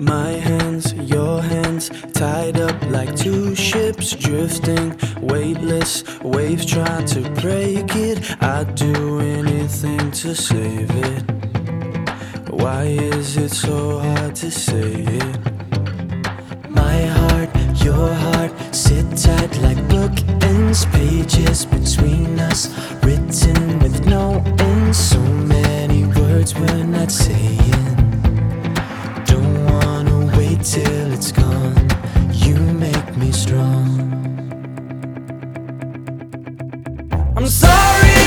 My hands, your hands, tied up like two ships drifting, weightless. Waves try to break it. I'd do anything to save it. Why is it so hard to say it? My heart, your heart, sit tight like book sorry.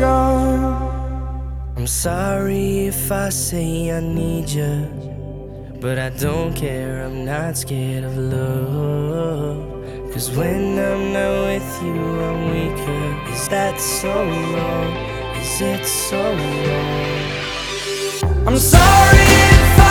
strong. I'm sorry if I say I need you, but I don't care. I'm not scared of love. Cause when I'm not with you, I'm weaker. Is that so wrong? Is it so wrong? I'm sorry if I.